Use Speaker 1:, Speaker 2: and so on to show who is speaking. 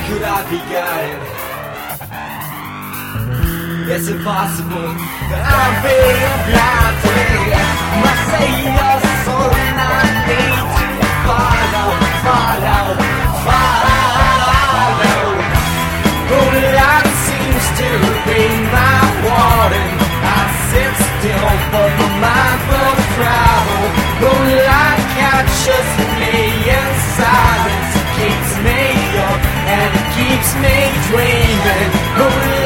Speaker 1: where could I be guided? It's impossible that I'm being blind. keeps me dreaming.